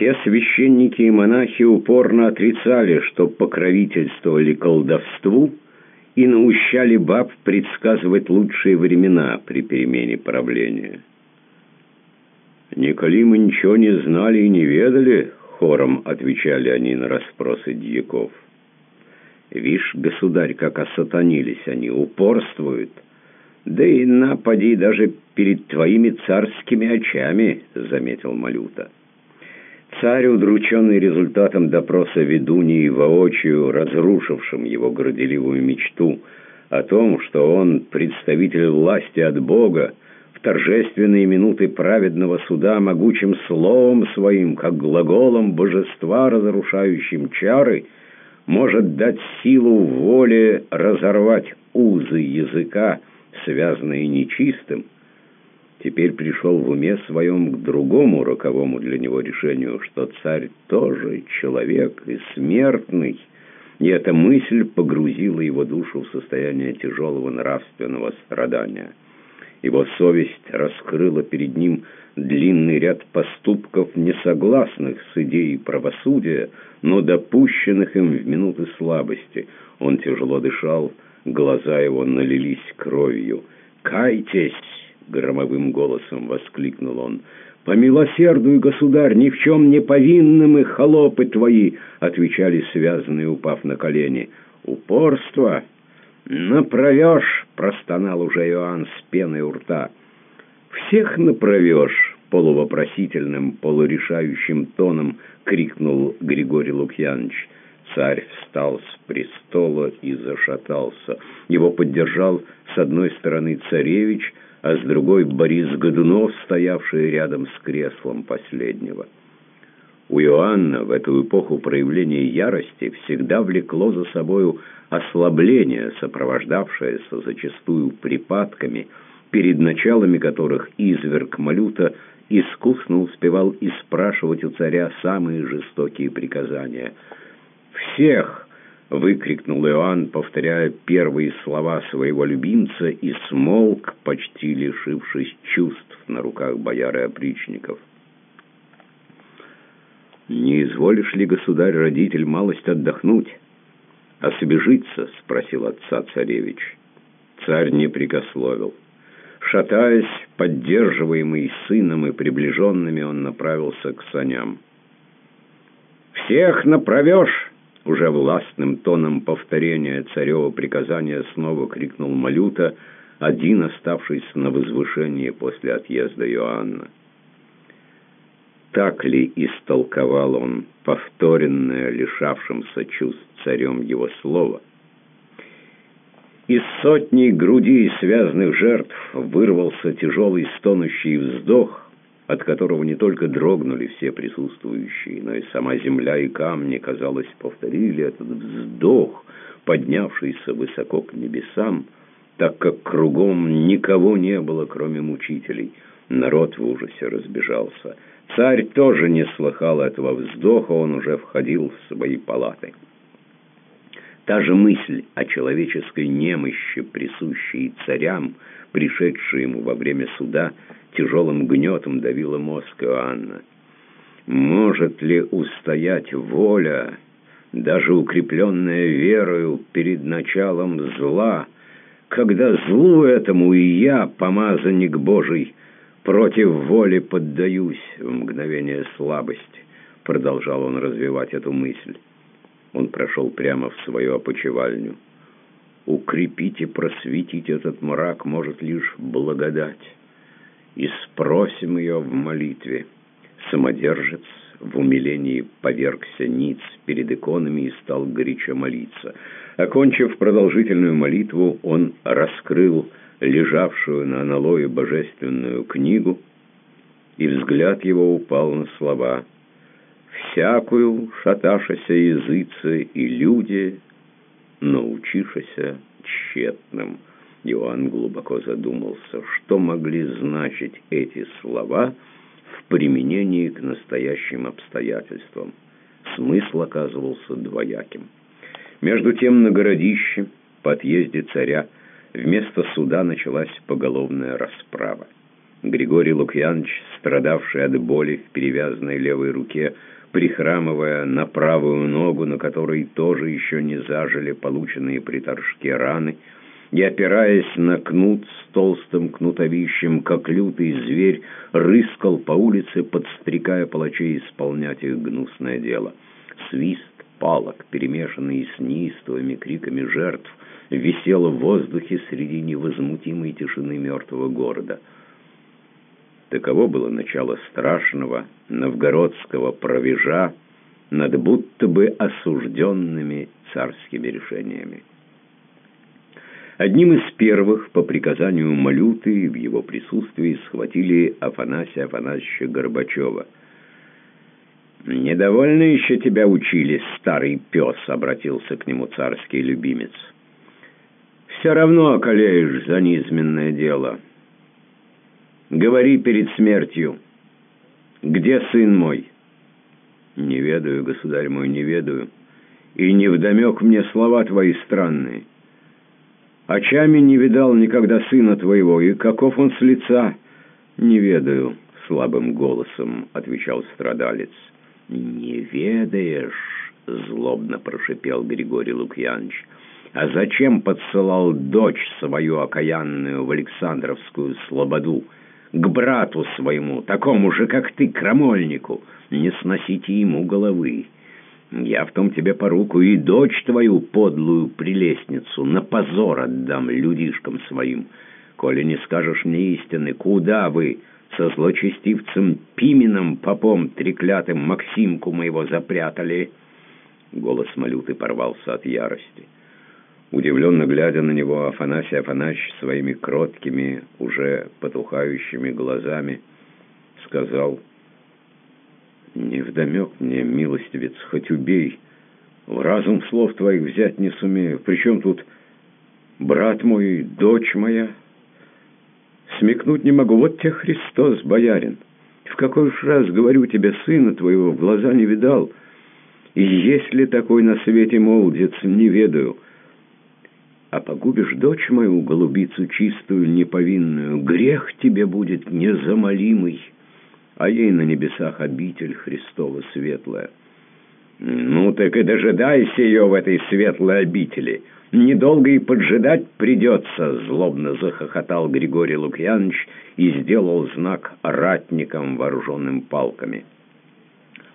Все священники и монахи упорно отрицали, что покровительствовали колдовству и наущали баб предсказывать лучшие времена при перемене правления. «Николи мы ничего не знали и не ведали», — хором отвечали они на расспросы дьяков. «Вишь, государь, как осатанились они, упорствуют. Да и напади даже перед твоими царскими очами», — заметил Малюта. Царь, удрученный результатом допроса ведуньи воочию, разрушившим его горделивую мечту о том, что он представитель власти от Бога, в торжественные минуты праведного суда могучим словом своим, как глаголом божества, разрушающим чары, может дать силу воле разорвать узы языка, связанные нечистым, теперь пришел в уме своем к другому роковому для него решению, что царь тоже человек и смертный, и эта мысль погрузила его душу в состояние тяжелого нравственного страдания. Его совесть раскрыла перед ним длинный ряд поступков, несогласных с идеей правосудия, но допущенных им в минуты слабости. Он тяжело дышал, глаза его налились кровью. «Кайтесь!» Громовым голосом воскликнул он. «По милосердию, государь, ни в чем не повинным и холопы твои!» отвечали связанные, упав на колени. «Упорство! Направешь!» простонал уже Иоанн с пеной у рта. «Всех направешь!» полувопросительным, полурешающим тоном крикнул Григорий Лукьянович. Царь встал с престола и зашатался. Его поддержал с одной стороны царевич, а с другой Борис Годунов, стоявший рядом с креслом последнего. У Иоанна в эту эпоху проявления ярости всегда влекло за собою ослабление, сопровождавшееся зачастую припадками, перед началами которых изверг Малюта искусно успевал и спрашивать у царя самые жестокие приказания. «Всех!» — выкрикнул Иоанн, повторяя первые слова своего любимца, и смолк, почти лишившись чувств на руках бояр опричников. «Не изволишь ли, государь-родитель, малость отдохнуть? Освежиться?» — спросил отца царевич. Царь не прикословил. Шатаясь, поддерживаемый сыном и приближенными, он направился к саням. «Всех направешь!» Уже властным тоном повторения царева приказания снова крикнул Малюта, один оставшийся на возвышении после отъезда Иоанна. Так ли истолковал он повторенное, лишавшимся чувств царем его слово? Из сотни грудей связанных жертв вырвался тяжелый стонущий вздох, от которого не только дрогнули все присутствующие, но и сама земля и камни, казалось, повторили этот вздох, поднявшийся высоко к небесам, так как кругом никого не было, кроме мучителей. Народ в ужасе разбежался. Царь тоже не слыхал этого вздоха, он уже входил в свои палаты. Та же мысль о человеческой немощи, присущей царям, пришедшей ему во время суда, тяжелым гнетом давила мозг Иоанна. Может ли устоять воля, даже укрепленная верою перед началом зла, когда злу этому и я, помазанник Божий, против воли поддаюсь в мгновение слабости, продолжал он развивать эту мысль. Он прошел прямо в свою опочивальню. Укрепить и просветить этот мрак может лишь благодать и спросим ее в молитве. Самодержец в умилении повергся ниц перед иконами и стал горячо молиться. Окончив продолжительную молитву, он раскрыл лежавшую на аналое божественную книгу, и взгляд его упал на слова «Всякую шаташася языцы и люди, научишася тщетным». Иоанн глубоко задумался, что могли значить эти слова в применении к настоящим обстоятельствам. Смысл оказывался двояким. Между тем на городище, по отъезде царя, вместо суда началась поголовная расправа. Григорий Лукьянович, страдавший от боли в перевязанной левой руке, прихрамывая на правую ногу, на которой тоже еще не зажили полученные при торжке раны, и, опираясь на кнут с толстым кнутовищем, как лютый зверь, рыскал по улице, подстрекая палачей исполнять их гнусное дело. Свист палок, перемешанный с неистовыми криками жертв, висел в воздухе среди невозмутимой тишины мертвого города. Таково было начало страшного новгородского провежа над будто бы осужденными царскими решениями. Одним из первых, по приказанию Малюты, в его присутствии схватили Афанасия Афанасьевича Горбачева. «Недовольно еще тебя учили, старый пес», — обратился к нему царский любимец. «Все равно околеешь за низменное дело. Говори перед смертью, где сын мой?» «Не ведаю, государь мой, не ведаю, и невдомек мне слова твои странные». Очами не видал никогда сына твоего, и каков он с лица, не ведаю, — слабым голосом отвечал страдалец. «Не ведаешь?» — злобно прошипел Григорий Лукьянович. «А зачем подсылал дочь свою окаянную в Александровскую слободу? К брату своему, такому же, как ты, крамольнику, не сносите ему головы». Я в том тебе поруку и дочь твою подлую прелестницу на позор отдам людишкам своим. Коли не скажешь мне истины, куда вы со злочестивцем Пименом, попом треклятым Максимку моего запрятали?» Голос Малюты порвался от ярости. Удивленно глядя на него, Афанасий Афанасьевич своими кроткими, уже потухающими глазами сказал — Невдомек мне, милостивец, хоть убей. В разум слов твоих взять не сумею. Причем тут брат мой, дочь моя? Смекнуть не могу. Вот тебе Христос, боярин. В какой уж раз, говорю тебе, сына твоего в глаза не видал. И есть ли такой на свете молодец, не ведаю. А погубишь дочь мою, голубицу чистую, неповинную, грех тебе будет незамолимый» а ей на небесах обитель Христова светлая. Ну, так и дожидайся ее в этой светлой обители. Недолго и поджидать придется, злобно захохотал Григорий Лукьянович и сделал знак ратникам, вооруженным палками.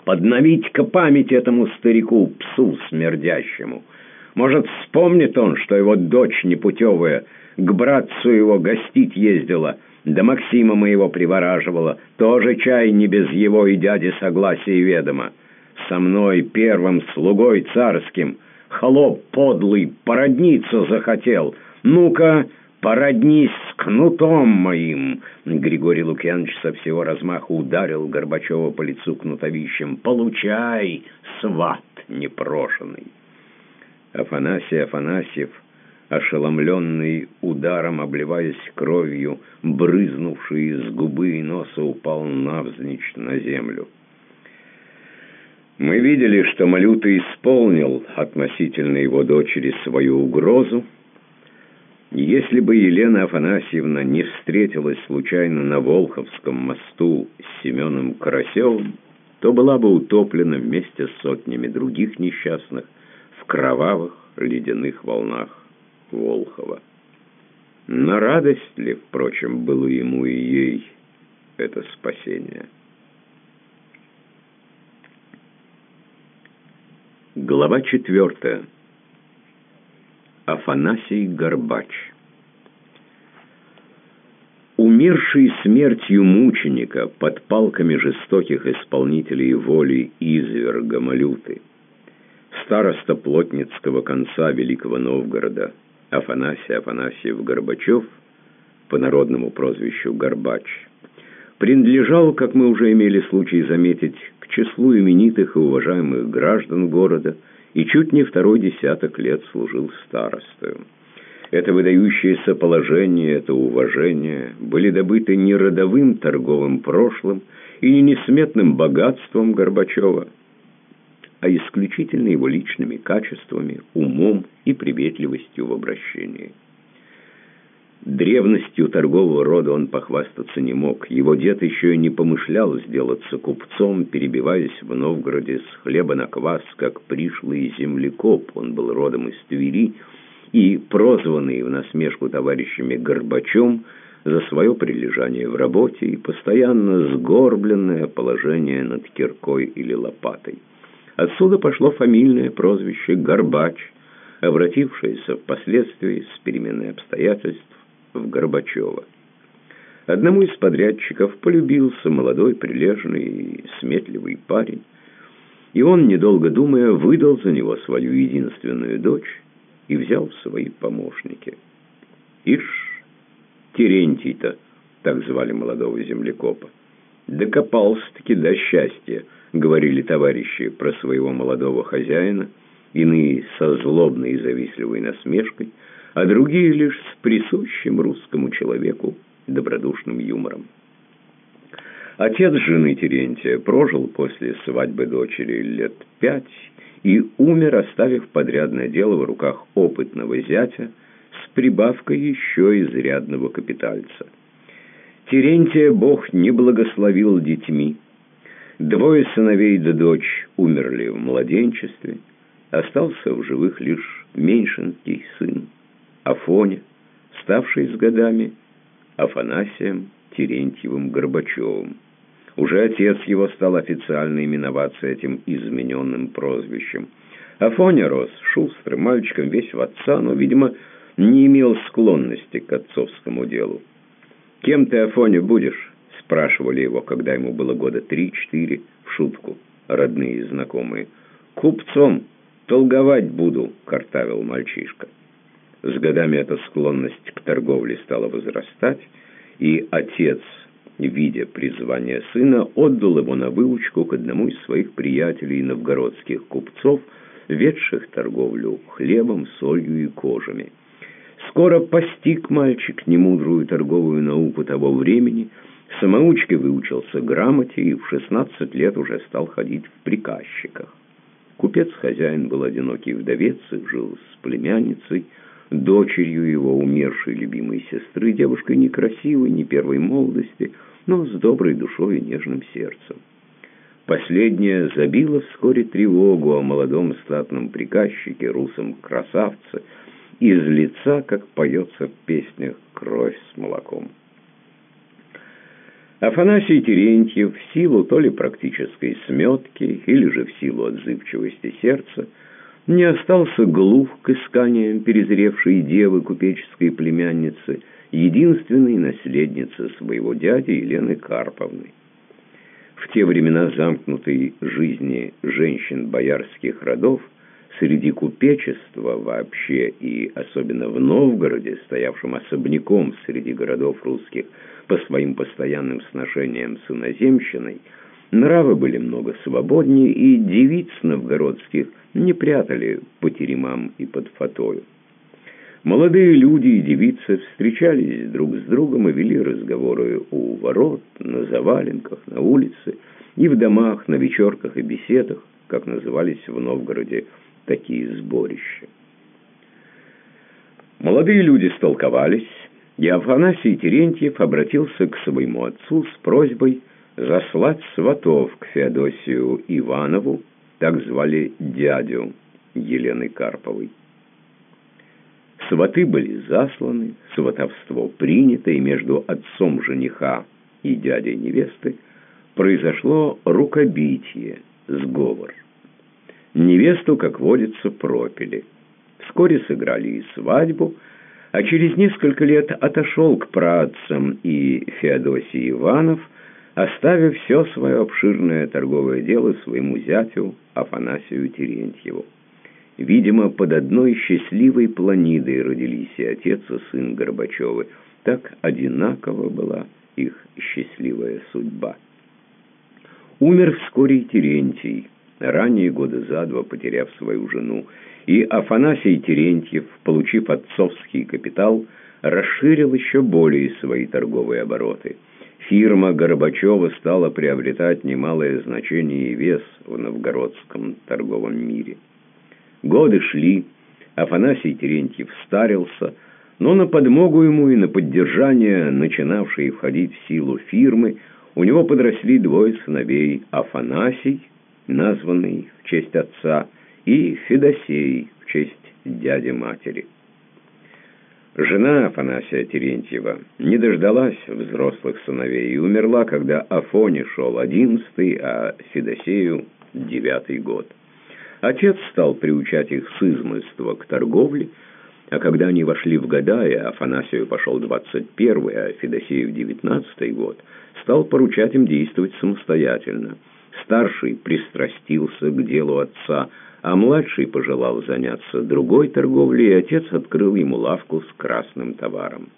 Подновить-ка память этому старику, псу смердящему. Может, вспомнит он, что его дочь непутевая к братцу его гостить ездила, да Максима моего привораживала, тоже чай не без его и дяди согласия ведомо. Со мной, первым слугой царским, холоп подлый, породниться захотел. Ну-ка, породнись с кнутом моим!» Григорий Лукьянович со всего размаха ударил Горбачева по лицу кнутовищем. «Получай, сват непрошенный!» Афанасий Афанасьев ошеломленный ударом, обливаясь кровью, брызнувший из губы и носа, упал навзничь на землю. Мы видели, что Малюта исполнил относительно его дочери свою угрозу. Если бы Елена Афанасьевна не встретилась случайно на Волховском мосту с Семеном Карасевым, то была бы утоплена вместе с сотнями других несчастных в кровавых ледяных волнах. Волхова. На радость ли, впрочем, было ему и ей это спасение? Глава четвертая. Афанасий Горбач. Умерший смертью мученика под палками жестоких исполнителей воли изверга Малюты, староста плотницкого конца Великого Новгорода – Афанасий Афанасьев Горбачев, по народному прозвищу Горбач, принадлежал, как мы уже имели случай заметить, к числу именитых и уважаемых граждан города и чуть не второй десяток лет служил старостою. Это выдающееся положение, это уважение были добыты не родовым торговым прошлым и не несметным богатством Горбачева, а исключительно его личными качествами, умом и приветливостью в обращении. Древностью торгового рода он похвастаться не мог. Его дед еще и не помышлял сделаться купцом, перебиваясь в Новгороде с хлеба на квас, как пришлый землекоп. Он был родом из Твери и, прозванный в насмешку товарищами Горбачом, за свое прилежание в работе и постоянно сгорбленное положение над киркой или лопатой. Отсюда пошло фамильное прозвище «Горбач», обратившееся впоследствии с переменной обстоятельств в Горбачева. Одному из подрядчиков полюбился молодой, прилежный и сметливый парень, и он, недолго думая, выдал за него свою единственную дочь и взял в свои помощники. Ишь, Терентий-то, так звали молодого землекопа, докопался-таки до счастья, говорили товарищи про своего молодого хозяина, иные со злобной и завистливой насмешкой, а другие лишь с присущим русскому человеку добродушным юмором. Отец жены Терентия прожил после свадьбы дочери лет пять и умер, оставив подрядное дело в руках опытного зятя с прибавкой еще изрядного капитальца. Терентия Бог не благословил детьми. Двое сыновей да дочь умерли в младенчестве, остался в живых лишь меньшенький сын. Афоне, ставший с годами Афанасием Терентьевым Горбачевым. Уже отец его стал официально именоваться этим измененным прозвищем. Афоня рос шустрым мальчиком, весь в отца, но, видимо, не имел склонности к отцовскому делу. «Кем ты, Афоня, будешь?» — спрашивали его, когда ему было года три-четыре, в шутку, родные и знакомые. «Купцом толговать буду», — картавил мальчишка. С годами эта склонность к торговле стала возрастать, и отец, видя призвание сына, отдал его на выучку к одному из своих приятелей новгородских купцов, ведших торговлю хлебом, солью и кожами. Скоро постиг мальчик немудрую торговую науку того времени, самоучке выучился грамоте и в 16 лет уже стал ходить в приказчиках. Купец-хозяин был одинокий вдовец и жил с племянницей, дочерью его умершей любимой сестры, девушкой некрасивой, не первой молодости, но с доброй душой и нежным сердцем. Последняя забила вскоре тревогу о молодом статном приказчике, русом красавце, из лица, как поется в песнях «Кровь с молоком». Афанасий Терентьев в силу то ли практической сметки, или же в силу отзывчивости сердца, не остался глух к исканиям перезревшей девы купеческой племянницы, единственной наследницы своего дяди Елены Карповны. В те времена замкнутой жизни женщин боярских родов среди купечества вообще и особенно в Новгороде, стоявшем особняком среди городов русских по своим постоянным сношениям с иноземщиной, нравы были много свободнее, и девиц новгородских – не прятали по теремам и под фатою. Молодые люди и девицы встречались друг с другом и вели разговоры у ворот, на заваленках, на улице и в домах, на вечерках и беседах, как назывались в Новгороде такие сборища. Молодые люди столковались, и Афанасий Терентьев обратился к своему отцу с просьбой заслать сватов к Феодосию Иванову, так звали дядю Елены Карповой. Сваты были засланы, сватовство принято, и между отцом жениха и дядей невесты произошло рукобитие, сговор. Невесту, как водится, пропили. Вскоре сыграли и свадьбу, а через несколько лет отошел к працам и Феодосий Иванов – оставив все свое обширное торговое дело своему зятю Афанасию Терентьеву. Видимо, под одной счастливой планидой родились и отец, и сын Горбачевы. Так одинаково была их счастливая судьба. Умер вскоре Терентий, ранее года за два потеряв свою жену, и Афанасий Терентьев, получив отцовский капитал, расширил еще более свои торговые обороты – Фирма Горбачева стала приобретать немалое значение и вес в новгородском торговом мире. Годы шли, Афанасий Терентьев старился, Но на подмогу ему и на поддержание начинавшей входить в силу фирмы у него подросли двое сыновей Афанасий, названный в честь отца, и Федосей в честь дяди-матери. Жена Афанасия Терентьева не дождалась взрослых сыновей и умерла, когда Афоне шел одиннадцатый, а Федосею — девятый год. Отец стал приучать их с измольства к торговле, а когда они вошли в года, и Афанасию пошел двадцать первый, а Федосею девятнадцатый год, стал поручать им действовать самостоятельно. Старший пристрастился к делу отца, а младший пожелал заняться другой торговлей, и отец открыл ему лавку с красным товаром.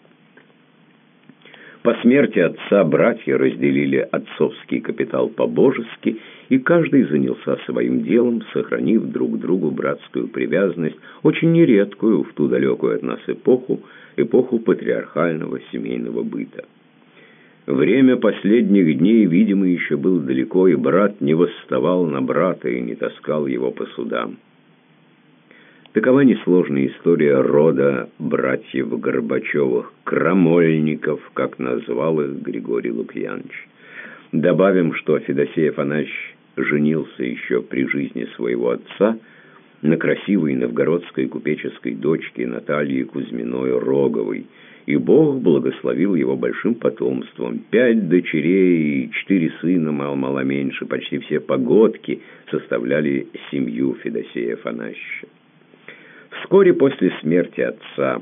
По смерти отца братья разделили отцовский капитал по-божески, и каждый занялся своим делом, сохранив друг другу братскую привязанность, очень нередкую в ту далекую от нас эпоху, эпоху патриархального семейного быта. Время последних дней, видимо, еще было далеко, и брат не восставал на брата и не таскал его по судам. Такова несложная история рода братьев Горбачевых, крамольников, как назвал их Григорий Лукьянович. Добавим, что Федосей Афанасьевич женился еще при жизни своего отца на красивой новгородской купеческой дочке Наталье Кузьминой Роговой – и Бог благословил его большим потомством. Пять дочерей и четыре сына, мало-мало меньше, почти все погодки составляли семью Федосея Афанасьевича. Вскоре после смерти отца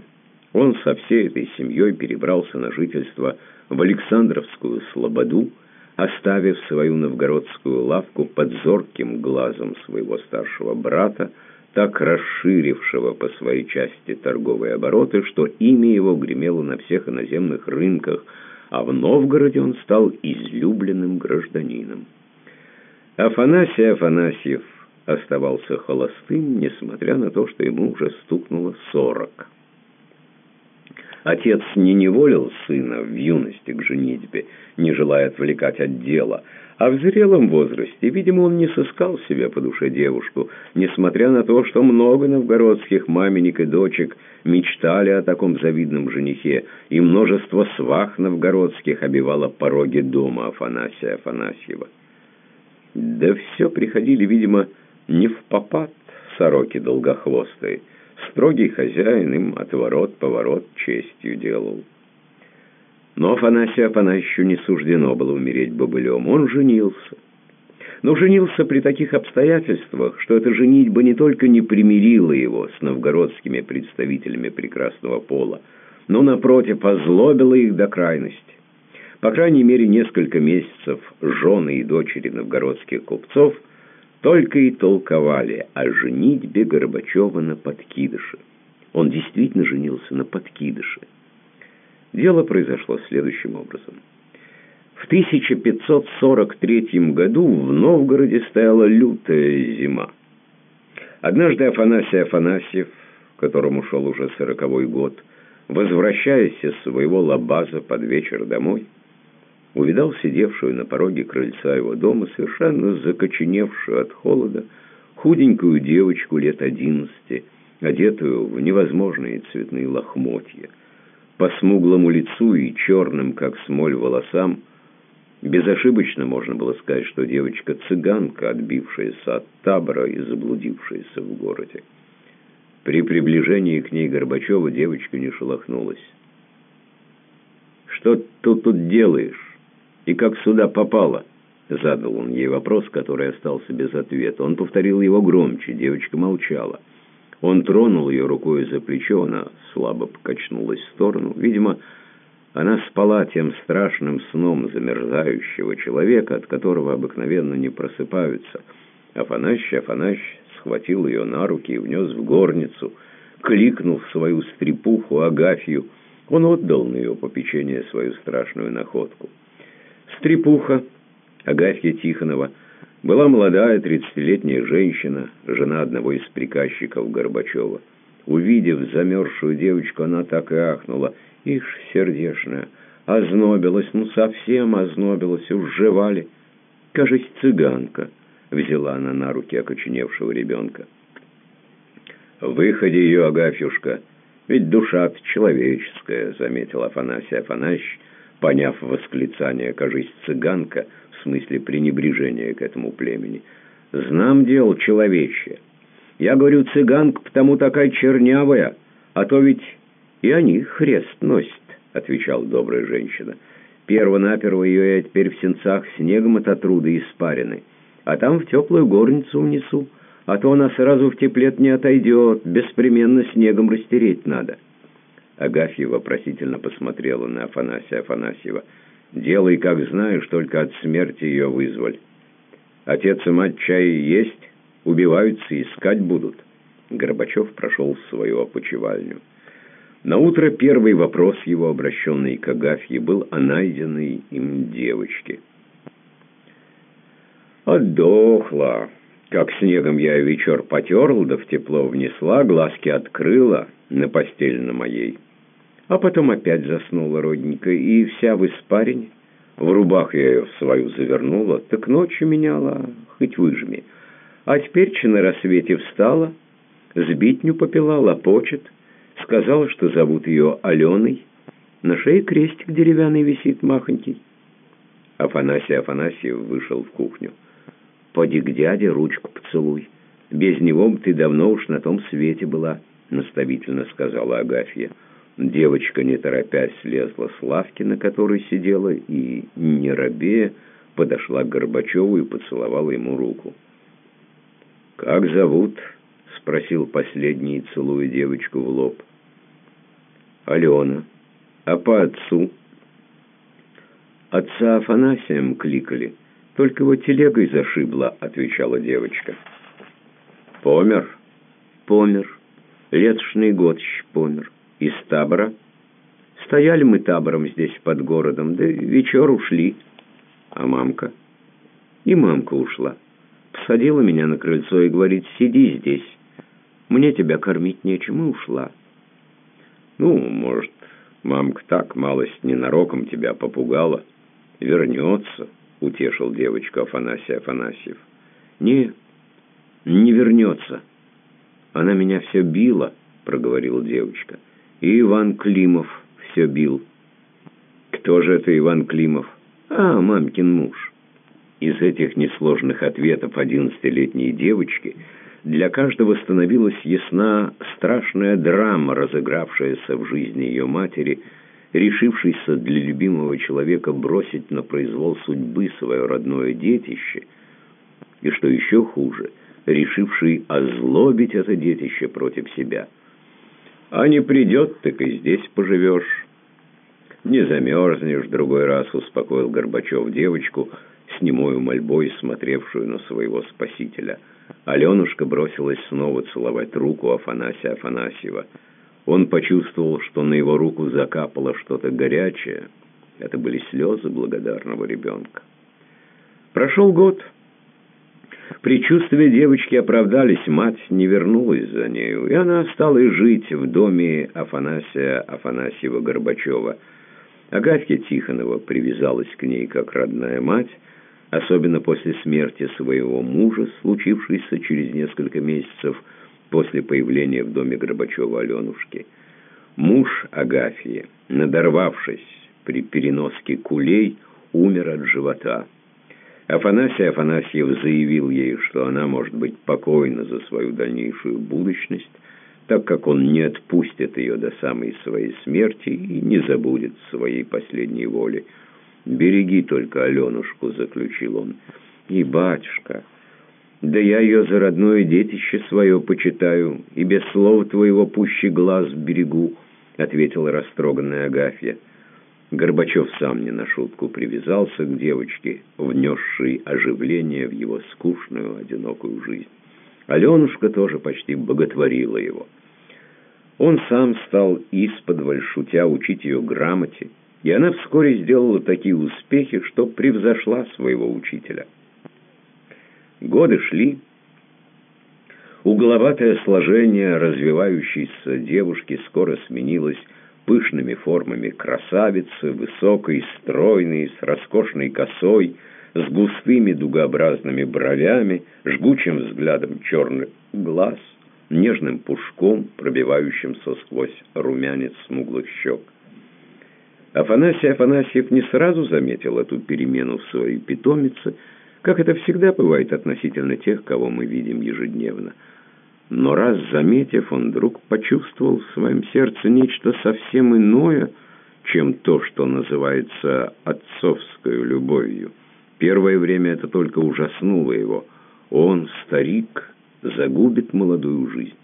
он со всей этой семьей перебрался на жительство в Александровскую Слободу, оставив свою новгородскую лавку под зорким глазом своего старшего брата, так расширившего по своей части торговые обороты, что имя его гремело на всех иноземных рынках, а в Новгороде он стал излюбленным гражданином. Афанасий Афанасьев оставался холостым, несмотря на то, что ему уже стукнуло сорок. Отец не неволил сына в юности к женитьбе, не желая отвлекать от дела – а в зрелом возрасте, видимо, он не сыскал себе по душе девушку, несмотря на то, что много новгородских маменек и дочек мечтали о таком завидном женихе, и множество свах новгородских обивало пороги дома Афанасия Афанасьева. Да все приходили, видимо, не в попад сороки долгохвостые. Строгий хозяин им отворот-поворот честью делал. Но Афанасию Афанасьевичу не суждено было умереть бобылем. Он женился. Но женился при таких обстоятельствах, что эта женитьба не только не примирила его с новгородскими представителями прекрасного пола, но, напротив, озлобила их до крайности. По крайней мере, несколько месяцев жены и дочери новгородских купцов только и толковали о женитьбе Горбачева на подкидыше. Он действительно женился на подкидыше. Дело произошло следующим образом. В 1543 году в Новгороде стояла лютая зима. Однажды Афанасий Афанасьев, которому шел уже сороковой год, возвращаясь из своего лабаза под вечер домой, увидал сидевшую на пороге крыльца его дома, совершенно закоченевшую от холода, худенькую девочку лет одиннадцати, одетую в невозможные цветные лохмотья. По смуглому лицу и черным, как смоль, волосам безошибочно можно было сказать, что девочка-цыганка, отбившаяся от табора и заблудившаяся в городе. При приближении к ней Горбачева девочка не шелохнулась. «Что ты тут делаешь? И как сюда попала?» Задал он ей вопрос, который остался без ответа. Он повторил его громче, девочка молчала. Он тронул ее рукой за плечо, она слабо покачнулась в сторону. Видимо, она спала тем страшным сном замерзающего человека, от которого обыкновенно не просыпаются. Афанащ, Афанащ схватил ее на руки и внес в горницу, кликнув свою стрепуху Агафью. Он отдал на ее попечение свою страшную находку. Стрепуха, Агафья Тихонова, была молодая тридцатилетняя женщина, жена одного из приказчиков Горбачева. Увидев замерзшую девочку, она так и ахнула. Ишь, сердешная, ознобилась, ну совсем ознобилась, уж жевали. Кажись, цыганка, взяла она на руки окоченевшего ребенка. «Выходи ее, Агафьюшка, Ведь душа-то человеческая, заметил Афанасий Афанасьевич, поняв восклицание, кажись, цыганка, в смысле пренебрежения к этому племени. Знам дело человечье. Я говорю, цыганка потому такая чернявая, а то ведь и они хрест носят, отвечала добрая женщина. Перво-наперво ее я теперь в сенцах снегом от отруды испарены, а там в теплую горницу унесу а то она сразу в теплет не отойдет, беспременно снегом растереть надо». Агафья вопросительно посмотрела на Афанасия Афанасьева. «Делай, как знаешь, только от смерти ее вызволь. Отец и мать чай есть, убиваются, искать будут». Горбачев прошел в свою опочивальню. На утро первый вопрос его, обращенный к Агафье, был о найденной им девочке. «Отдохла», как снегом я вечер потерла, да в тепло внесла, глазки открыла на постель на моей. А потом опять заснула родненько, и вся в испарине. В рубах я ее в свою завернула, так ночью меняла, хоть выжми. А теперь, на рассвете встала, сбитню попила, лопочет, сказала, что зовут ее Аленой. На шее крестик деревянный висит, махонький. Афанасий Афанасьев вышел в кухню. Поди к дяде, ручку поцелуй. Без него ты давно уж на том свете была, наставительно сказала Агафья. Девочка, не торопясь, слезла с лавки, на которой сидела, и, не робея, подошла к Горбачеву и поцеловала ему руку. «Как зовут?» — спросил последний, целуя девочку в лоб. «Алена. А по отцу?» «Отца Афанасием кликали». «Только его телегой зашибло», — отвечала девочка. «Помер?» «Помер. Летошный год помер. Из табора?» «Стояли мы табором здесь под городом, да вечер ушли. А мамка?» «И мамка ушла. Посадила меня на крыльцо и говорит, сиди здесь. Мне тебя кормить нечем, и ушла». «Ну, может, мамка так, малость ненароком тебя попугала. Вернется». — утешил девочку Афанасий Афанасьев. «Не, не вернется. Она меня все била», — проговорила девочка. «И Иван Климов все бил». «Кто же это Иван Климов?» «А, мамкин муж». Из этих несложных ответов одиннадцатилетней девочки для каждого становилась ясна страшная драма, разыгравшаяся в жизни ее матери — решившийся для любимого человека бросить на произвол судьбы свое родное детище, и, что еще хуже, решивший озлобить это детище против себя. А не придет, так и здесь поживешь. Не замерзнешь, другой раз успокоил Горбачев девочку, с немою мольбой смотревшую на своего спасителя. Аленушка бросилась снова целовать руку Афанасия Афанасьева — он почувствовал, что на его руку закапало что-то горячее. Это были слезы благодарного ребенка. Прошел год. Причувствия девочки оправдались, мать не вернулась за нею, и она осталась жить в доме Афанасия Афанасьева-Горбачева. Агафья Тихонова привязалась к ней как родная мать, особенно после смерти своего мужа, случившейся через несколько месяцев, после появления в доме Горбачева Аленушки. Муж Агафьи, надорвавшись при переноске кулей, умер от живота. Афанасий Афанасьев заявил ей, что она может быть покойна за свою дальнейшую будущность, так как он не отпустит ее до самой своей смерти и не забудет своей последней воли. «Береги только Аленушку», — заключил он. «И, батюшка...» Да я ее за родное детище свое почитаю, и без слова твоего пуще глаз берегу», — ответила растроганная Агафья. Горбачев сам не на шутку привязался к девочке, внесшей оживление в его скучную, одинокую жизнь. Аленушка тоже почти боготворила его. Он сам стал исподволь шутя учить ее грамоте, и она вскоре сделала такие успехи, что превзошла своего учителя. Годы шли. Угловатое сложение развивающейся девушки скоро сменилось пышными формами красавицы, высокой, стройной, с роскошной косой, с густыми дугообразными бровями, жгучим взглядом черных глаз, нежным пушком, пробивающимся сквозь румянец смуглых щек. Афанасий Афанасьев не сразу заметил эту перемену в своей питомице, как это всегда бывает относительно тех, кого мы видим ежедневно. Но раз заметив, он вдруг почувствовал в своем сердце нечто совсем иное, чем то, что называется отцовской любовью. Первое время это только ужаснуло его. Он, старик, загубит молодую жизнь.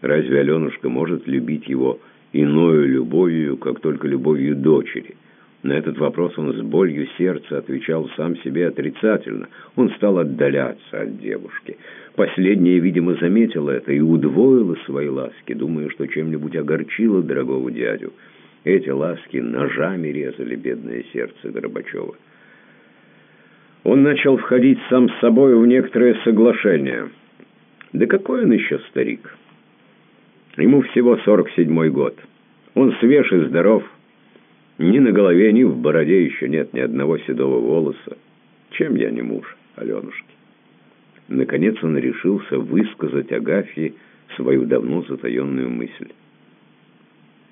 Разве Аленушка может любить его иною любовью, как только любовью дочери? На этот вопрос он с болью сердца отвечал сам себе отрицательно. Он стал отдаляться от девушки. Последняя, видимо, заметила это и удвоила свои ласки, думая, что чем-нибудь огорчила дорогого дядю. Эти ласки ножами резали бедное сердце Горбачева. Он начал входить сам с собой в некоторые соглашения. Да какой он еще старик? Ему всего сорок седьмой год. Он свеж и здоров. Ни на голове, ни в бороде еще нет ни одного седого волоса. Чем я не муж Аленушки? Наконец он решился высказать Агафье свою давно затаенную мысль.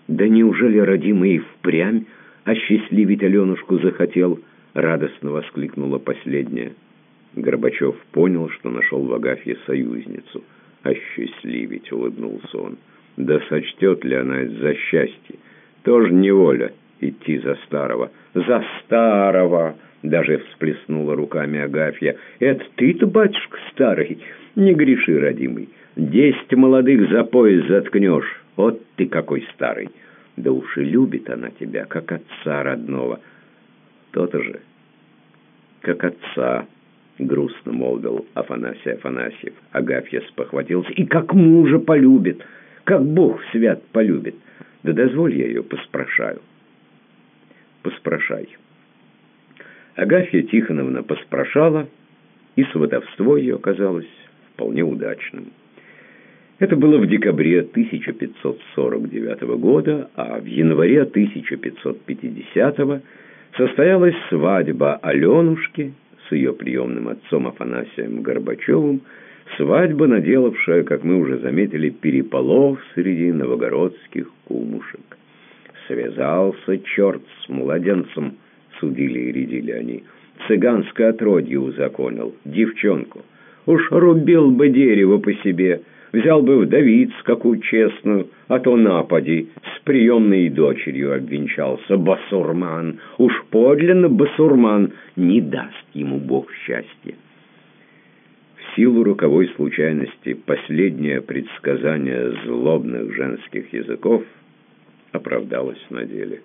«Да неужели родимый и впрямь осчастливить Аленушку захотел?» — радостно воскликнула последняя. Горбачев понял, что нашел в Агафье союзницу. «Осчастливить!» — улыбнулся он. «Да сочтет ли она за счастье? Тоже неволя идти за старого. За старого! Даже всплеснула руками Агафья. Это ты-то, батюшка старый, не греши, родимый. Десять молодых за пояс заткнешь. Вот ты какой старый. Да уж и любит она тебя, как отца родного. То-то же, как отца, грустно молвил Афанасий Афанасьев. Агафья спохватился. И как мужа полюбит, как Бог свят полюбит. Да дозволь я ее поспрашаю поспрашай». Агафья Тихоновна поспрашала, и сватовство ее оказалось вполне удачным. Это было в декабре 1549 года, а в январе 1550 состоялась свадьба Аленушки с ее приемным отцом Афанасием Горбачевым, свадьба, наделавшая, как мы уже заметили, переполох среди новогородских кумушек. Связался черт с младенцем, судили и рядили они. Цыганское отродье узаконил, девчонку. Уж рубил бы дерево по себе, взял бы вдовиц, какую честную, а то напади, с приемной дочерью обвенчался, басурман. Уж подлинно басурман, не даст ему Бог счастья. Силу роковой случайности последнее предсказание злобных женских языков — оправдалось на деле.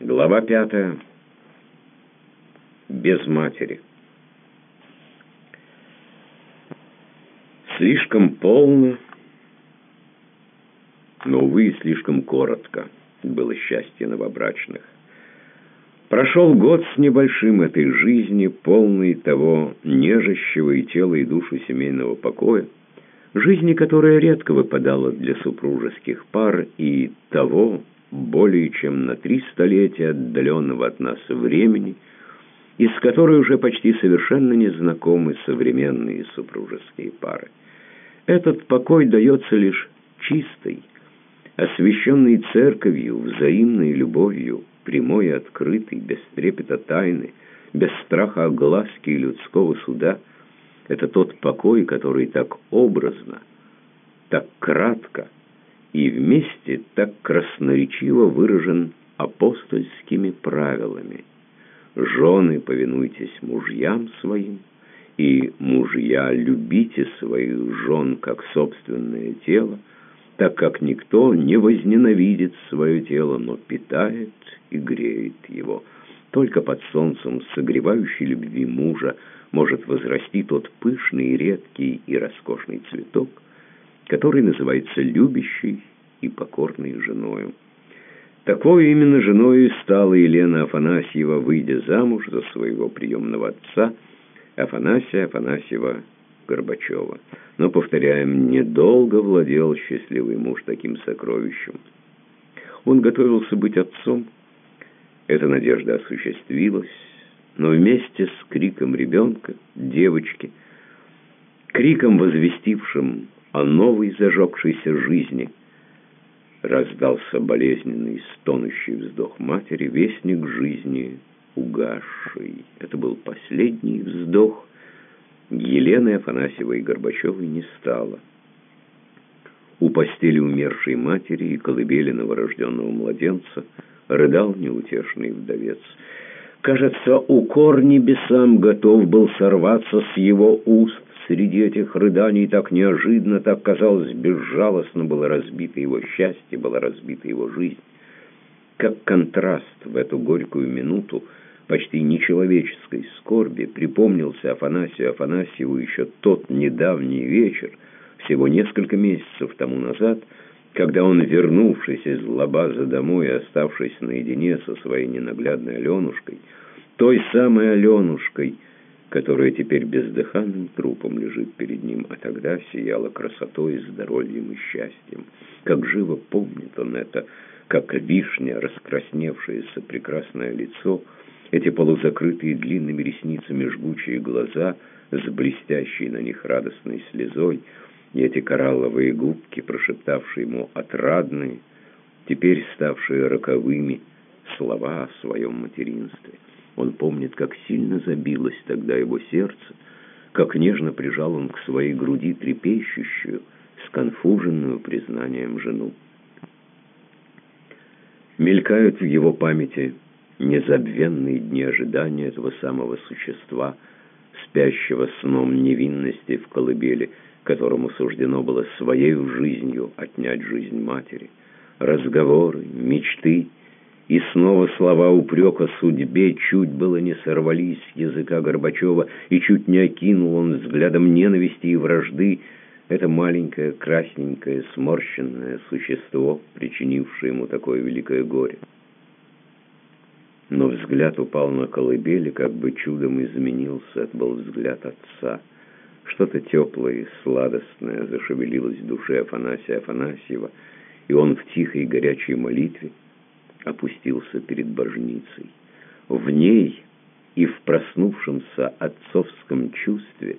Глава пятая. Без матери. Слишком полно, но, увы, слишком коротко было счастье новобрачных. Прошел год с небольшим этой жизни, полный того нежащего и тела, и душу семейного покоя, жизни, которая редко выпадала для супружеских пар и того более чем на три столетия отдаленного от нас времени, из которой уже почти совершенно незнакомы современные супружеские пары. Этот покой дается лишь чистой, освященной церковью, взаимной любовью, прямой и открытой, без трепета тайны, без страха огласки и людского суда – это тот покой, который так образно, так кратко и вместе так красноречиво выражен апостольскими правилами. Жены, повинуйтесь мужьям своим, и мужья, любите своих жен как собственное тело, так как никто не возненавидит свое тело, но питает и греет его. Только под солнцем согревающей любви мужа может возрасти тот пышный, редкий и роскошный цветок, который называется любящей и покорной женою. Такой именно женой стала Елена Афанасьева, выйдя замуж за своего приемного отца Афанасия Афанасьева Горбачева. Но, повторяем, недолго владел счастливый муж таким сокровищем. Он готовился быть отцом. Эта надежда осуществилась, но вместе с криком ребенка, девочки, криком возвестившим о новой зажегшейся жизни, раздался болезненный стонущий вздох матери, вестник жизни угасший. Это был последний вздох. Елены Афанасьевой Горбачевой не стало. У постели умершей матери и колыбели новорожденного младенца рыдал неутешный вдовец. Кажется, укор небесам готов был сорваться с его уст, Среди этих рыданий так неожиданно, так, казалось, безжалостно было разбито его счастье, была разбита его жизнь. Как контраст в эту горькую минуту почти нечеловеческой скорби припомнился Афанасию Афанасьеву еще тот недавний вечер, всего несколько месяцев тому назад, когда он, вернувшись из Лабаза домой и оставшись наедине со своей ненаглядной Аленушкой, той самой Аленушкой, которая теперь бездыханным трупом лежит перед ним, а тогда сияла красотой, здоровьем и счастьем. Как живо помнит он это, как вишня, раскрасневшееся прекрасное лицо, эти полузакрытые длинными ресницами жгучие глаза с блестящей на них радостной слезой, и эти коралловые губки, прошептавшие ему отрадные, теперь ставшие роковыми, слова о своем материнстве. Он помнит, как сильно забилось тогда его сердце, как нежно прижал он к своей груди трепещущую, сконфуженную признанием жену. Мелькают в его памяти незабвенные дни ожидания этого самого существа, спящего сном невинности в колыбели, которому суждено было своей жизнью отнять жизнь матери. Разговоры, мечты — и снова слова упрека судьбе чуть было не сорвались с языка Горбачева, и чуть не окинул он взглядом ненависти и вражды это маленькое, красненькое, сморщенное существо, причинившее ему такое великое горе. Но взгляд упал на колыбель, и как бы чудом изменился, это был взгляд отца. Что-то теплое и сладостное зашевелилось в душе Афанасия Афанасьева, и он в тихой горячей молитве опустился перед божницей. В ней и в проснувшемся отцовском чувстве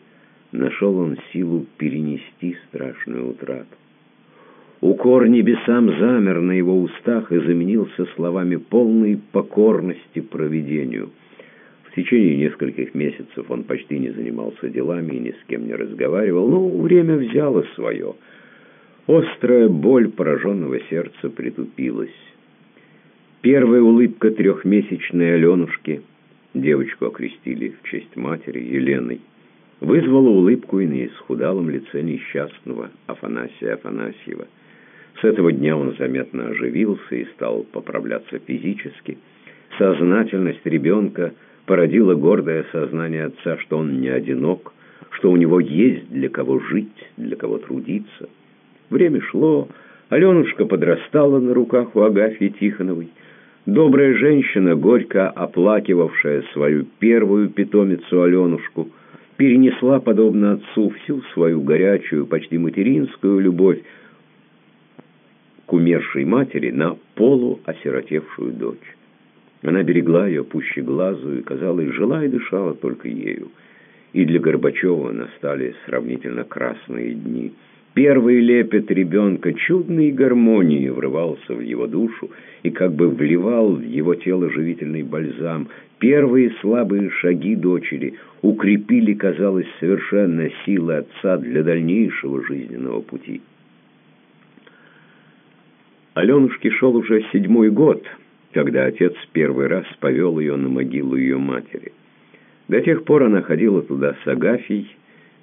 нашел он силу перенести страшную утрату. Укор небесам замер на его устах и заменился словами полной покорности провидению. В течение нескольких месяцев он почти не занимался делами и ни с кем не разговаривал, но время взяло свое. Острая боль пораженного сердца притупилась. Первая улыбка трехмесячной Аленушки, девочку окрестили в честь матери Еленой, вызвала улыбку и на исхудалом лице несчастного Афанасия Афанасьева. С этого дня он заметно оживился и стал поправляться физически. Сознательность ребенка породила гордое сознание отца, что он не одинок, что у него есть для кого жить, для кого трудиться. Время шло, Аленушка подрастала на руках у Агафьи Тихоновой, Добрая женщина, горько оплакивавшая свою первую питомицу Аленушку, перенесла, подобно отцу, всю свою горячую, почти материнскую любовь к умершей матери на полуосиротевшую дочь. Она берегла ее пуще глазу и, казалось, жила и дышала только ею. И для Горбачева настали сравнительно красные дни – Первый лепет ребенка чудной гармонии врывался в его душу и как бы вливал в его тело живительный бальзам. Первые слабые шаги дочери укрепили, казалось, совершенно силы отца для дальнейшего жизненного пути. Аленушке шел уже седьмой год, когда отец первый раз повел ее на могилу ее матери. До тех пор она ходила туда с Агафьей,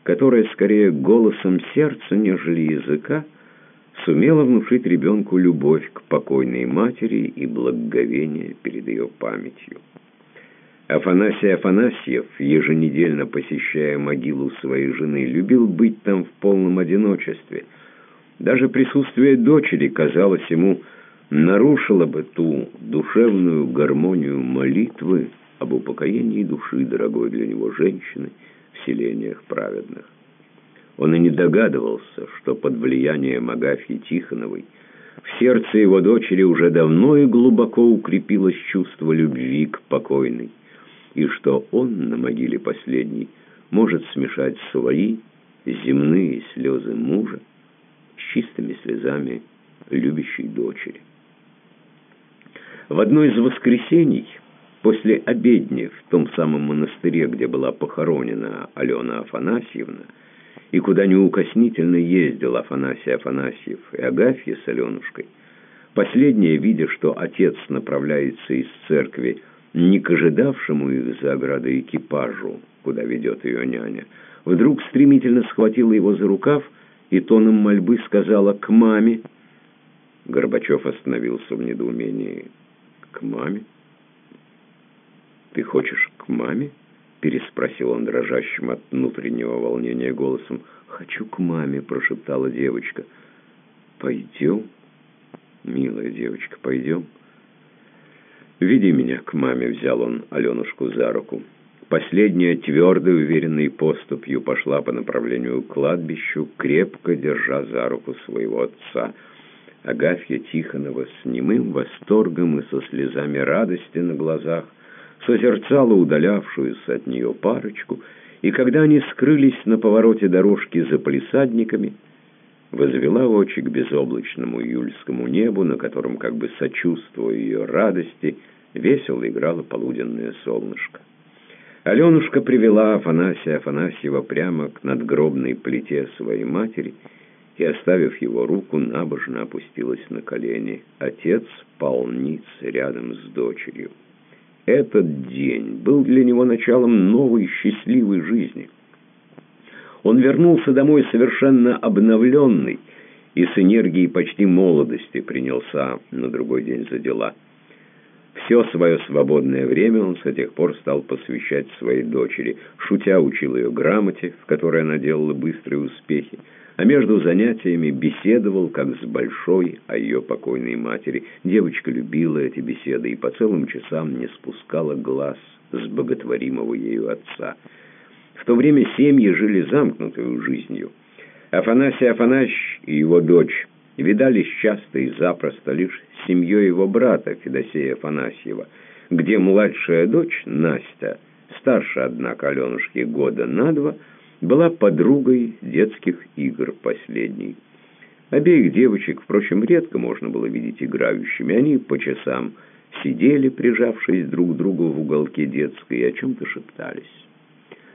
которая скорее голосом сердца, нежели языка, сумела внушить ребенку любовь к покойной матери и благоговение перед ее памятью. Афанасий Афанасьев, еженедельно посещая могилу своей жены, любил быть там в полном одиночестве. Даже присутствие дочери, казалось ему, нарушило бы ту душевную гармонию молитвы об упокоении души дорогой для него женщины, в селениях праведных. Он и не догадывался, что под влиянием Агафьи Тихоновой в сердце его дочери уже давно и глубоко укрепилось чувство любви к покойной, и что он на могиле последней может смешать свои земные слезы мужа с чистыми слезами любящей дочери. В одно из воскресений, после обедни в том самом монастыре, где была похоронена Алена Афанасьевна, и куда неукоснительно ездил Афанасий Афанасьев и Агафья с Аленушкой, последняя, видя, что отец направляется из церкви не к ожидавшему их за оградой экипажу, куда ведет ее няня, вдруг стремительно схватила его за рукав и тоном мольбы сказала «к маме». Горбачев остановился в недоумении. «К маме? Ты хочешь к маме?» Переспросил он дрожащим от внутреннего волнения голосом. «Хочу к маме», — прошептала девочка. «Пойдем, милая девочка, пойдем». «Веди меня к маме», — взял он Аленушку за руку. Последняя твердой, уверенной поступью пошла по направлению к кладбищу, крепко держа за руку своего отца. Агафья Тихонова с немым восторгом и со слезами радости на глазах созерцала удалявшуюся от нее парочку, и когда они скрылись на повороте дорожки за полисадниками, возвела очи к безоблачному июльскому небу, на котором, как бы сочувствуя ее радости, весело играло полуденное солнышко. Аленушка привела Афанасия Афанасьева прямо к надгробной плите своей матери и, оставив его руку, набожно опустилась на колени. Отец пал ниц рядом с дочерью. Этот день был для него началом новой счастливой жизни. Он вернулся домой совершенно обновленный и с энергией почти молодости принялся на другой день за дела – все свое свободное время он с тех пор стал посвящать своей дочери. Шутя учил ее грамоте, в которой она делала быстрые успехи, а между занятиями беседовал, как с большой, о ее покойной матери. Девочка любила эти беседы и по целым часам не спускала глаз с боготворимого ею отца. В то время семьи жили замкнутую жизнью. Афанасий Афанасьевич и его дочь видались часто и запросто лишь семьей его брата Федосея Афанасьева, где младшая дочь Настя, старше, однако, Аленушки года на два, была подругой детских игр последней. Обеих девочек, впрочем, редко можно было видеть играющими. Они по часам сидели, прижавшись друг к другу в уголке детской, и о чем-то шептались.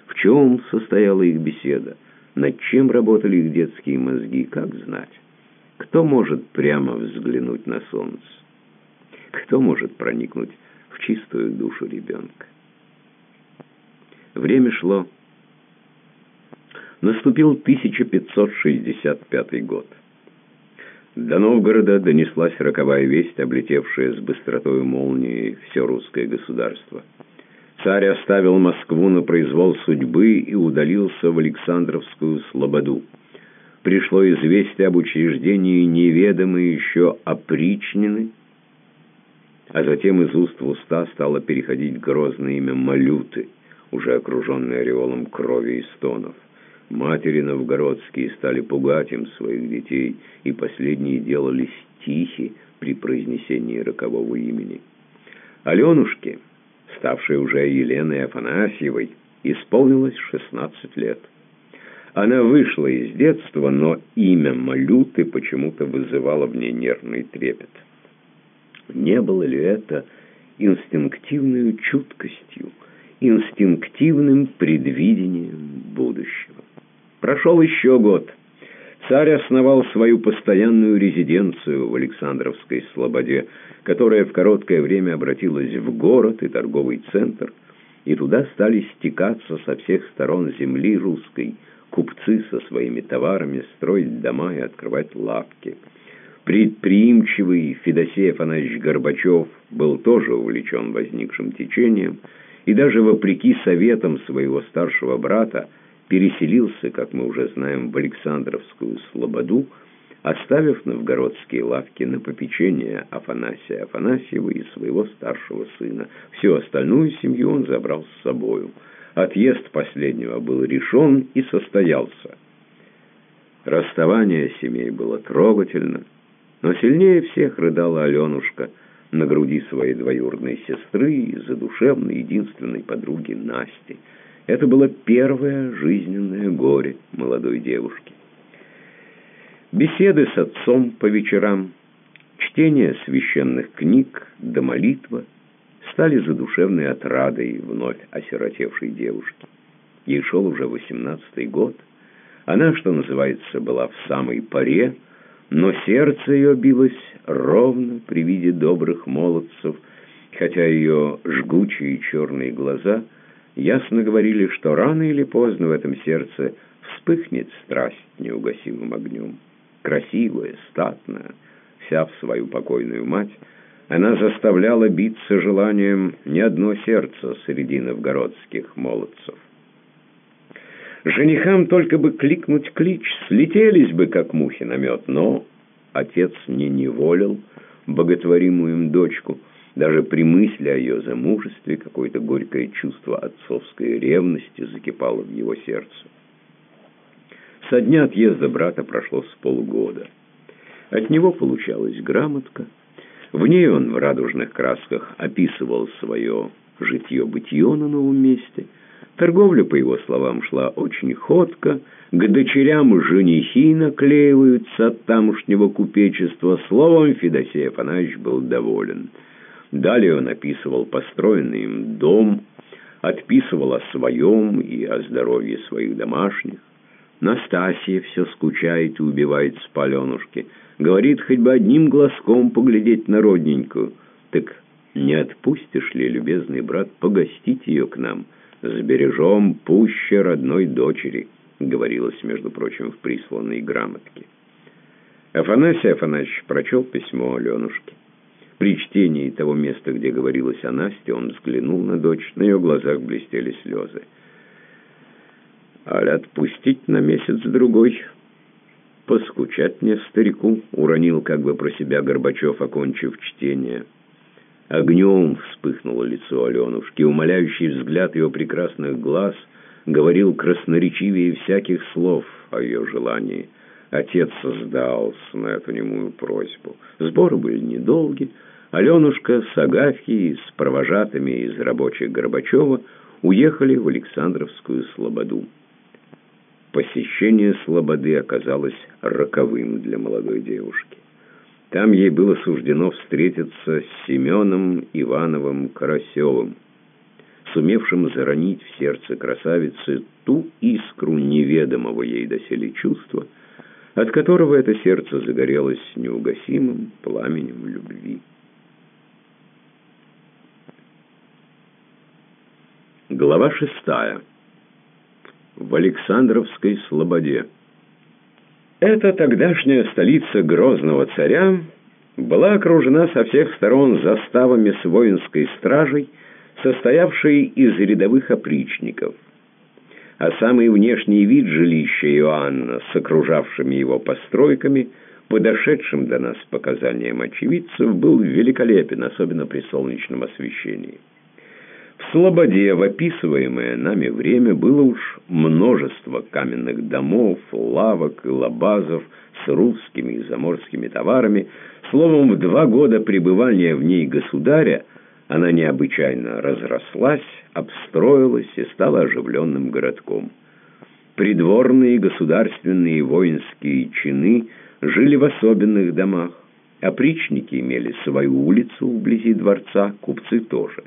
В чем состояла их беседа? Над чем работали их детские мозги, как знать? Кто может прямо взглянуть на солнце? Кто может проникнуть в чистую душу ребенка? Время шло. Наступил 1565 год. До Новгорода донеслась роковая весть, облетевшая с быстротой молнии все русское государство. Царь оставил Москву на произвол судьбы и удалился в Александровскую Слободу пришло известие об учреждении неведомой еще опричнины, а затем из уст в уста стало переходить грозное имя Малюты, уже окруженное ореолом крови и стонов. Матери новгородские стали пугать им своих детей, и последние делались тихи при произнесении рокового имени. Аленушке, ставшей уже Еленой Афанасьевой, исполнилось 16 лет. Она вышла из детства, но имя Малюты почему-то вызывало в ней нервный трепет. Не было ли это инстинктивной чуткостью, инстинктивным предвидением будущего? Прошел еще год. Царь основал свою постоянную резиденцию в Александровской Слободе, которая в короткое время обратилась в город и торговый центр, и туда стали стекаться со всех сторон земли русской – купцы со своими товарами строить дома и открывать лавки. Предприимчивый Федосей Афанасьевич Горбачев был тоже увлечен возникшим течением и даже вопреки советам своего старшего брата переселился, как мы уже знаем, в Александровскую Слободу, оставив новгородские лавки на попечение Афанасия Афанасьева и своего старшего сына. Всю остальную семью он забрал с собою – Отъезд последнего был решен и состоялся. Расставание семей было трогательно, но сильнее всех рыдала Аленушка на груди своей двоюродной сестры и задушевной единственной подруги Насти. Это было первое жизненное горе молодой девушки. Беседы с отцом по вечерам, чтение священных книг да молитва стали задушевной отрадой вновь осиротевшей девушки. Ей шел уже восемнадцатый год. Она, что называется, была в самой паре, но сердце ее билось ровно при виде добрых молодцев, хотя ее жгучие черные глаза ясно говорили, что рано или поздно в этом сердце вспыхнет страсть неугасимым огнем. Красивая, статная, вся в свою покойную мать, она заставляла биться желанием не одно сердце среди новгородских молодцев. Женихам только бы кликнуть клич, слетелись бы, как мухи на мед, но отец не неволил боготворимую им дочку. Даже при мысли о ее замужестве какое-то горькое чувство отцовской ревности закипало в его сердце. Со дня отъезда брата прошло с полгода. От него получалась грамотка. В ней он в радужных красках описывал свое житье-бытие на новом месте – Торговля, по его словам, шла очень ходко, к дочерям женихи наклеиваются от тамошнего купечества. Словом, Федосей Афанасьевич был доволен. Далее он описывал построенный им дом, отписывал о своем и о здоровье своих домашних. Настасья все скучает и убивает с паленушки. Говорит, хоть бы одним глазком поглядеть на родненькую. Так не отпустишь ли, любезный брат, погостить ее к нам?» «Сбережем пуще родной дочери», — говорилось, между прочим, в присланной грамотке. Афанасий Афанасьевич прочел письмо Аленушке. При чтении того места, где говорилось о Насте, он взглянул на дочь, на ее глазах блестели слезы. «Аль отпустить на месяц-другой?» «Поскучать мне, старику», — уронил как бы про себя Горбачев, окончив чтение. Огнем вспыхнуло лицо Аленушки, умоляющий взгляд ее прекрасных глаз говорил красноречивее всяких слов о ее желании. Отец сдался на эту немую просьбу. Сборы были недолги. Аленушка с Агафьей, с провожатыми из рабочих Горбачева уехали в Александровскую Слободу. Посещение Слободы оказалось роковым для молодой девушки. Там ей было суждено встретиться с Семеном Ивановым Карасевым, сумевшим заронить в сердце красавицы ту искру неведомого ей доселе чувства, от которого это сердце загорелось неугасимым пламенем любви. Глава шестая. В Александровской Слободе. Эта тогдашняя столица грозного царя была окружена со всех сторон заставами с воинской стражей, состоявшей из рядовых опричников. А самый внешний вид жилища Иоанна с окружавшими его постройками, подошедшим до нас показаниям очевидцев, был великолепен, особенно при солнечном освещении. Слободе, в описываемое нами время, было уж множество каменных домов, лавок и лабазов с русскими и заморскими товарами. Словом, в два года пребывания в ней государя она необычайно разрослась, обстроилась и стала оживленным городком. Придворные, государственные и воинские чины жили в особенных домах. Опричники имели свою улицу вблизи дворца, купцы тоже.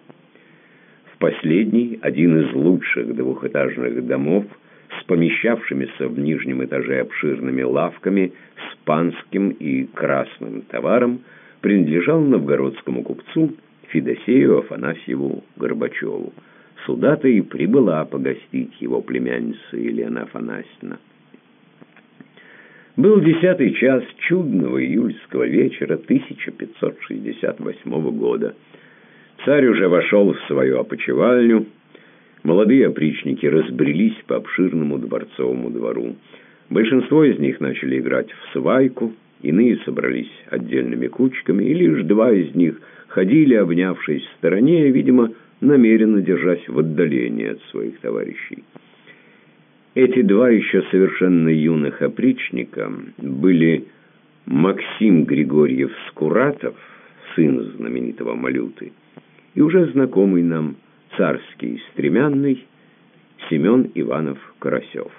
Последний, один из лучших двухэтажных домов, с помещавшимися в нижнем этаже обширными лавками с панским и красным товаром, принадлежал новгородскому купцу Федосею Афанасьеву Горбачеву. Сюда-то и прибыла погостить его племянница Елена Афанасьевна. Был десятый час чудного июльского вечера 1568 года. Царь уже вошел в свою опочивальню. Молодые опричники разбрелись по обширному дворцовому двору. Большинство из них начали играть в свайку, иные собрались отдельными кучками, и лишь два из них ходили, обнявшись в стороне, видимо, намеренно держась в отдалении от своих товарищей. Эти два еще совершенно юных опричника были Максим Григорьев Скуратов, сын знаменитого Малюты, и уже знакомый нам царский стремянный Семен Иванов Карасев.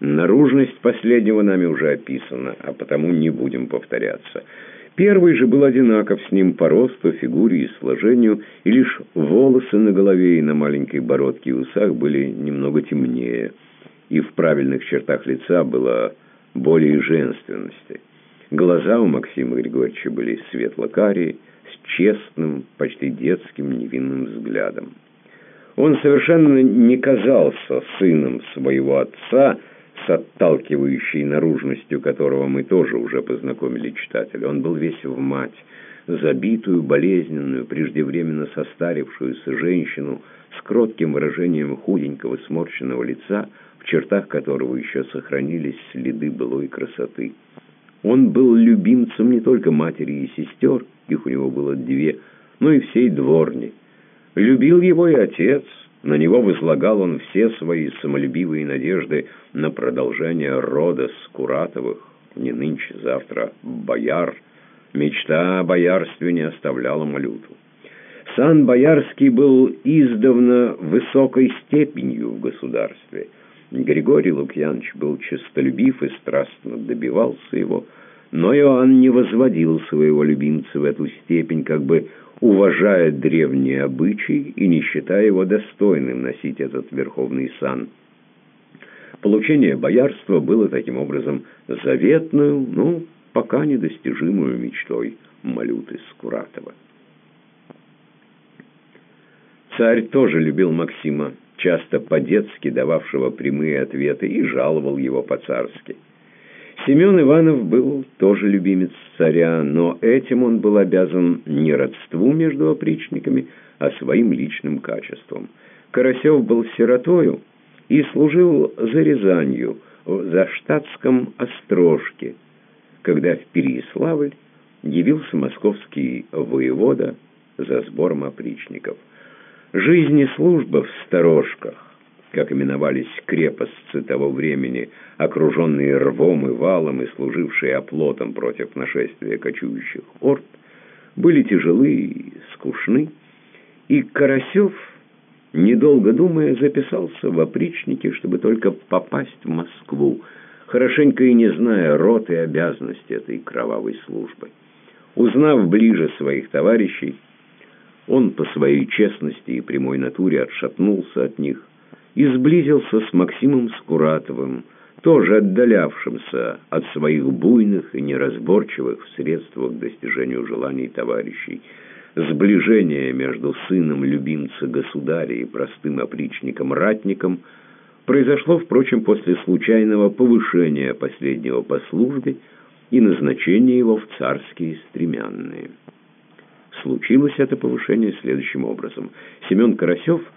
Наружность последнего нами уже описана, а потому не будем повторяться. Первый же был одинаков с ним по росту, фигуре и сложению, и лишь волосы на голове и на маленькой бородке и усах были немного темнее, и в правильных чертах лица было более женственности. Глаза у Максима Григорьевича были светло-карие, честным, почти детским невинным взглядом. Он совершенно не казался сыном своего отца, с отталкивающей наружностью которого мы тоже уже познакомили читателя. Он был весь в мать, забитую, болезненную, преждевременно состарившуюся женщину с кротким выражением худенького сморщенного лица, в чертах которого еще сохранились следы былой красоты. Он был любимцем не только матери и сестер, их у него было две, но и всей дворни. Любил его и отец, на него возлагал он все свои самолюбивые надежды на продолжение рода Скуратовых, не нынче, завтра, бояр. Мечта о боярстве не оставляла Малюту. Сан Боярский был издавна высокой степенью в государстве. Григорий Лукьянович был честолюбив и страстно добивался его, но Иоанн не возводил своего любимца в эту степень, как бы уважая древние обычаи и не считая его достойным носить этот верховный сан. Получение боярства было таким образом заветную, но пока недостижимую мечтой Малюты Скуратова. Царь тоже любил Максима, часто по-детски дававшего прямые ответы, и жаловал его по-царски. Семен Иванов был тоже любимец царя, но этим он был обязан не родству между опричниками, а своим личным качеством. Карасев был сиротою и служил за Рязанью, за штатском острожке, когда в Переяславль явился московский воевода за сбором опричников. Жизнь и служба в сторожках как именовались крепостцы того времени, окруженные рвом и валом и служившие оплотом против нашествия кочующих орд, были тяжелы и скучны, и Карасев, недолго думая, записался в опричники, чтобы только попасть в Москву, хорошенько и не зная рот и обязанности этой кровавой службы. Узнав ближе своих товарищей, он по своей честности и прямой натуре отшатнулся от них, и сблизился с Максимом Скуратовым, тоже отдалявшимся от своих буйных и неразборчивых в средствах к достижению желаний товарищей. Сближение между сыном любимца государя и простым опричником-ратником произошло, впрочем, после случайного повышения последнего по службе и назначения его в царские стремянные. Случилось это повышение следующим образом. Семен Карасев –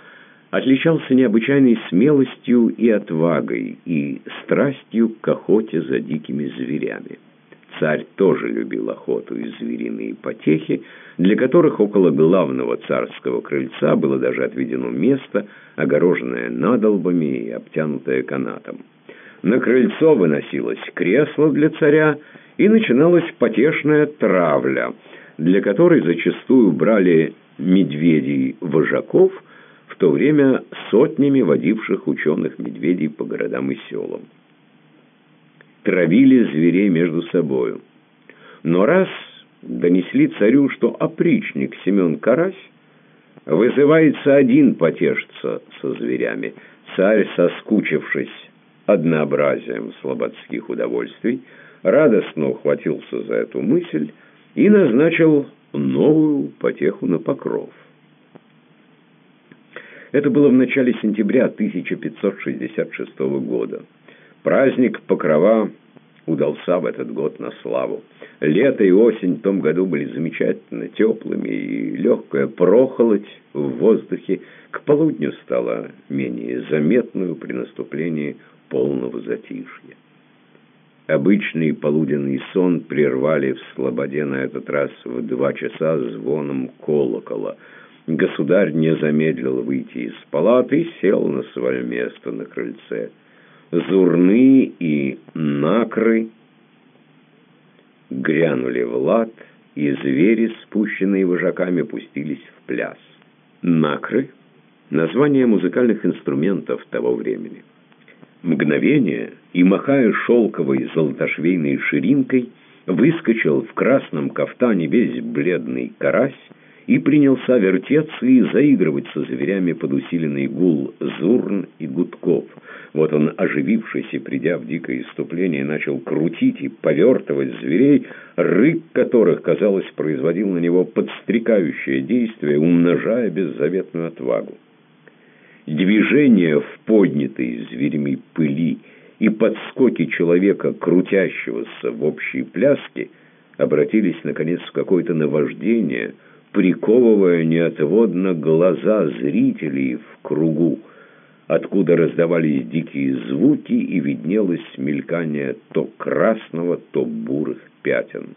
отличался необычайной смелостью и отвагой, и страстью к охоте за дикими зверями. Царь тоже любил охоту и звериные потехи, для которых около главного царского крыльца было даже отведено место, огороженное надолбами и обтянутое канатом. На крыльцо выносилось кресло для царя, и начиналась потешная травля, для которой зачастую брали медведей-вожаков – в то время сотнями водивших ученых-медведей по городам и селам. Травили зверей между собою. Но раз донесли царю, что опричник Семен Карась вызывается один потешиться со зверями, царь, соскучившись однообразием слободских удовольствий, радостно ухватился за эту мысль и назначил новую потеху на покров. Это было в начале сентября 1566 года. Праздник Покрова удался в этот год на славу. Лето и осень в том году были замечательно теплыми, и легкая прохолодь в воздухе к полудню стала менее заметную при наступлении полного затишья. Обычный полуденный сон прервали в Слободе на этот раз в два часа звоном колокола – Государь не замедлил выйти из палаты и сел на свое место на крыльце. Зурны и накры грянули в лад, и звери, спущенные вожаками, пустились в пляс. Накры названия музыкальных инструментов того времени. Мгновение, и, махая шелковой золотошвейной ширинкой, выскочил в красном кафтане весь бледный карась и принялся вертеться и заигрывать со зверями под усиленный гул зурн и гудков. Вот он, оживившись и придя в дикое иступление, начал крутить и повертывать зверей, рык которых, казалось, производил на него подстрекающее действие, умножая беззаветную отвагу. Движение в поднятой зверями пыли и подскоки человека, крутящегося в общей пляске, обратились, наконец, в какое-то наваждение — приковывая неотводно глаза зрителей в кругу, откуда раздавались дикие звуки и виднелось мелькание то красного, то бурых пятен.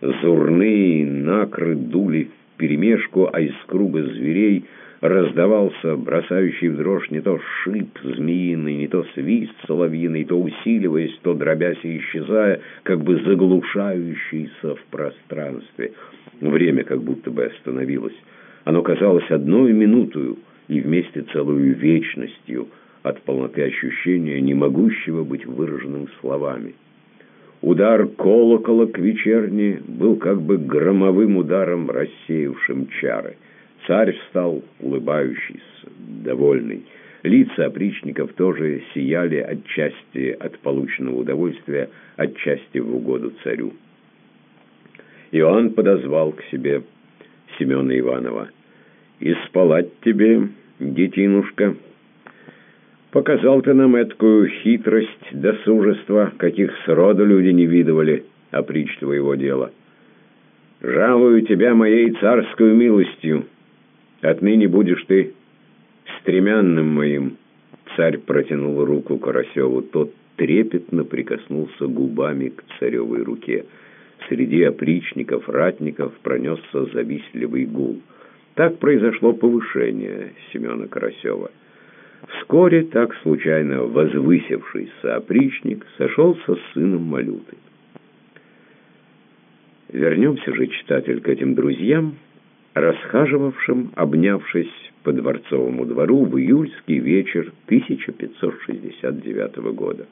Зурные накры дули вперемешку, а из круга зверей раздавался бросающий в дрожь не то шип змеиный, не то свист соловьиный, то усиливаясь, то дробясь и исчезая, как бы заглушающийся в пространстве — Время как будто бы остановилось. Оно казалось одной минутою и вместе целую вечностью от полноты ощущения, не могущего быть выраженным словами. Удар колокола к вечерне был как бы громовым ударом, рассеявшим чары. Царь встал, улыбающийся, довольный. Лица опричников тоже сияли отчасти от полученного удовольствия, отчасти в угоду царю. Иоанн подозвал к себе Семена Иванова. «И тебе, детинушка. Показал ты нам эткую хитрость, досужество, каких сроду люди не видывали, притч твоего дела. Жалую тебя моей царскую милостью. Отныне будешь ты стремянным моим». Царь протянул руку Карасеву. Тот трепетно прикоснулся губами к царевой руке. Среди опричников, ратников пронесся завистливый гул. Так произошло повышение Семена Карасева. Вскоре так случайно возвысившийся опричник сошелся с сыном Малюты. Вернемся же, читатель, к этим друзьям, расхаживавшим, обнявшись по дворцовому двору в июльский вечер 1569 года.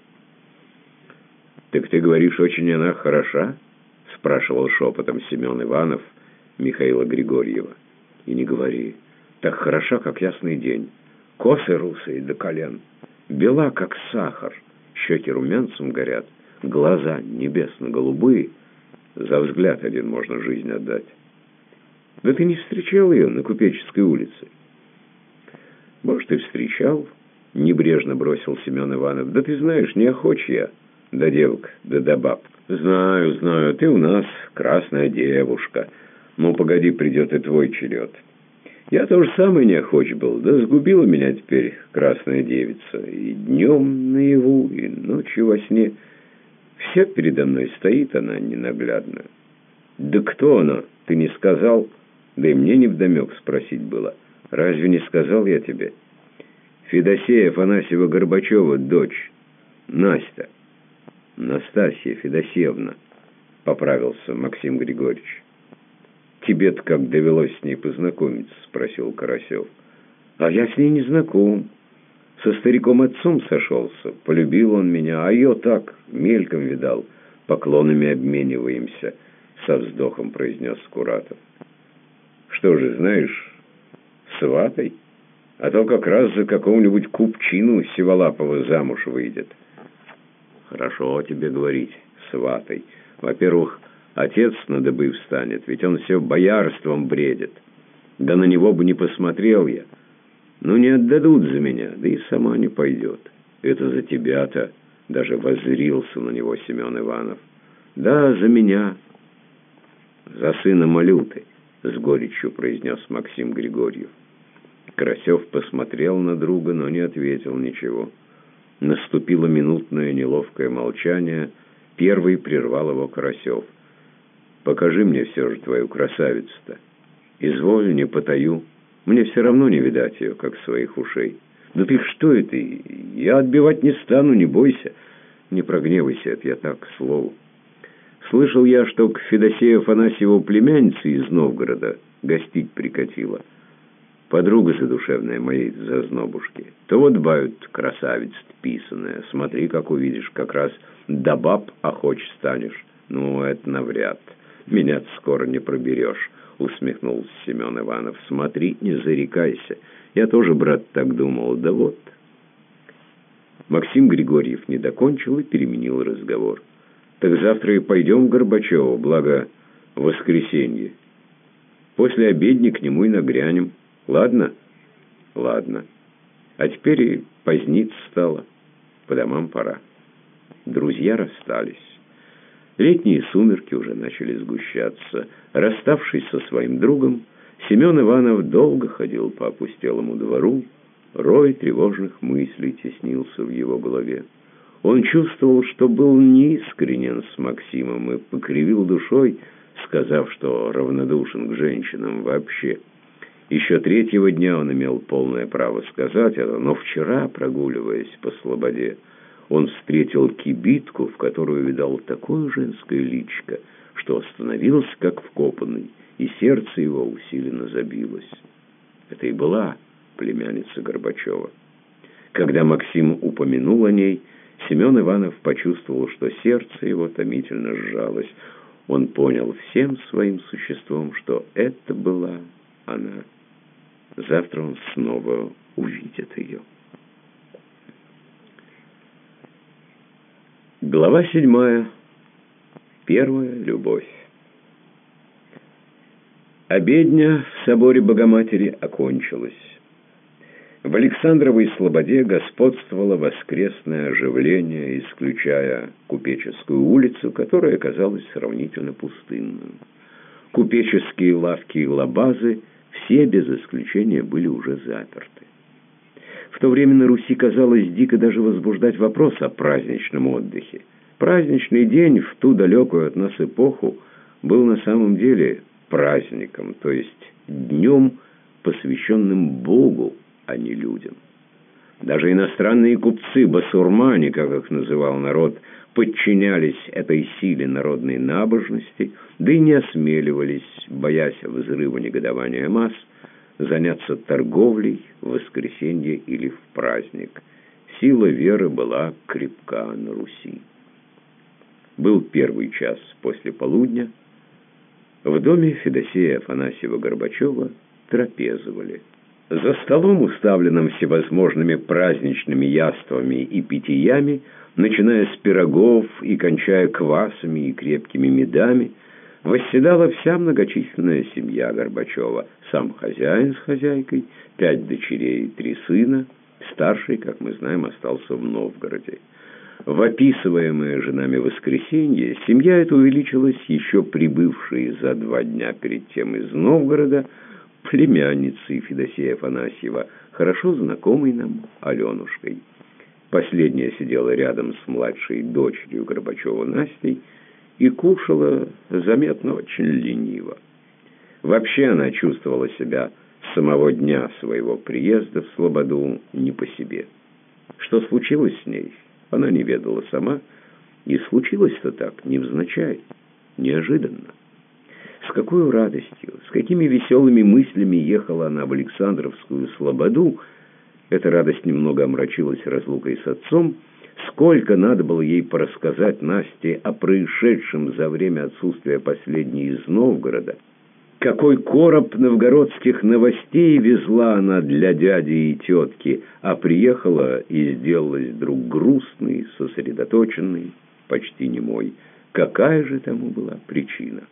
«Так ты говоришь, очень она хороша?» — спрашивал шепотом Семен Иванов Михаила Григорьева. «И не говори. Так хороша, как ясный день. Косы русые до колен. Бела, как сахар. Щеки румянцем горят. Глаза небесно-голубые. За взгляд один можно жизнь отдать. Да ты не встречал ее на Купеческой улице?» «Может, и встречал?» — небрежно бросил Семен Иванов. «Да ты знаешь, не охоч я. Да девок, да до баб». «Знаю, знаю, ты у нас красная девушка. Ну, погоди, придет и твой черед. Я тоже самый неохоч был, да сгубила меня теперь красная девица. И днем наяву, и ночью во сне. Все передо мной стоит она ненаглядная. Да кто она, ты не сказал? Да и мне не вдомек спросить было. Разве не сказал я тебе? Федосея Афанасьева Горбачева, дочь, Настя». «Настасья Федосеевна», — поправился Максим Григорьевич. «Тебе-то как довелось с ней познакомиться?» — спросил Карасев. «А я с ней не знаком. Со стариком-отцом сошелся. Полюбил он меня, а ее так, мельком видал. Поклонами обмениваемся», — со вздохом произнес Скуратов. «Что же, знаешь, сватой? А то как раз за какого-нибудь купчину Сиволапова замуж выйдет». Хорошо тебе говорить, сватой. Во-первых, отец на дыбы встанет, ведь он все боярством бредит. Да на него бы не посмотрел я. Ну, не отдадут за меня, да и сама не пойдет. Это за тебя-то, даже воззрился на него Семен Иванов. Да, за меня. За сына Малюты, с горечью произнес Максим Григорьев. Карасев посмотрел на друга, но не ответил ничего. Наступило минутное неловкое молчание. Первый прервал его Карасев. «Покажи мне все же твою красавицу-то. Изволь, не потаю. Мне все равно не видать ее, как своих ушей. Да ты что это? Я отбивать не стану, не бойся. Не прогневайся, это я так, к слову. Слышал я, что к Федосею Афанасьеву племяннице из Новгорода гостить прикатила. подруга задушевная моей зазнобушки. То вот бают красавица писаная, смотри, как увидишь, как раз до баб охоч станешь. Ну, это навряд. меня скоро не проберешь, усмехнулся Семен Иванов. Смотри, не зарекайся. Я тоже, брат, так думал, да вот. Максим Григорьев не докончил и переменил разговор. Так завтра и пойдем в Горбачево, благо воскресенье. После обедни к нему и нагрянем. Ладно? Ладно. А теперь и поздниц стало. По домам пора. Друзья расстались. Летние сумерки уже начали сгущаться. Расставшись со своим другом, Семен Иванов долго ходил по опустелому двору, рой тревожных мыслей теснился в его голове. Он чувствовал, что был неискренен с Максимом и покривил душой, сказав, что равнодушен к женщинам вообще. Еще третьего дня он имел полное право сказать это, но вчера, прогуливаясь по слободе, он встретил кибитку, в которую видал такое женское личико, что остановился как вкопанный, и сердце его усиленно забилось. Это и была племянница Горбачева. Когда Максим упомянул о ней, Семен Иванов почувствовал, что сердце его томительно сжалось. Он понял всем своим существом, что это была она. Завтра он снова увидит ее. Глава седьмая. Первая любовь. Обедня в соборе Богоматери окончилась. В Александровой Слободе господствовало воскресное оживление, исключая Купеческую улицу, которая оказалась сравнительно пустынной. Купеческие лавки и лабазы все без исключения были уже заперты. В то время на Руси казалось дико даже возбуждать вопрос о праздничном отдыхе. Праздничный день в ту далекую от нас эпоху был на самом деле праздником, то есть днем, посвященным Богу, а не людям. Даже иностранные купцы, басурмане, как их называл народ, подчинялись этой силе народной набожности, да и не осмеливались, боясь взрыва негодования масс, заняться торговлей в воскресенье или в праздник. Сила веры была крепка на Руси. Был первый час после полудня. В доме Федосея Афанасьева Горбачева трапезовали. За столом, уставленным всевозможными праздничными яствами и питьями, начиная с пирогов и кончая квасами и крепкими медами, восседала вся многочисленная семья Горбачева, сам хозяин с хозяйкой, пять дочерей и три сына, старший, как мы знаем, остался в Новгороде. В описываемое женами воскресенье семья эта увеличилась еще прибывшей за два дня перед тем из Новгорода, племянницей Федосея Афанасьева, хорошо знакомой нам Аленушкой. Последняя сидела рядом с младшей дочерью Горбачева Настей и кушала заметно очень лениво. Вообще она чувствовала себя с самого дня своего приезда в Слободу не по себе. Что случилось с ней, она не ведала сама, и случилось-то так, невзначай, неожиданно. С какой радостью, с какими веселыми мыслями ехала она в Александровскую Слободу, эта радость немного омрачилась разлукой с отцом, сколько надо было ей порассказать Насте о происшедшем за время отсутствия последней из Новгорода, какой короб новгородских новостей везла она для дяди и тетки, а приехала и сделалась вдруг грустной, сосредоточенной, почти немой. Какая же тому была причина?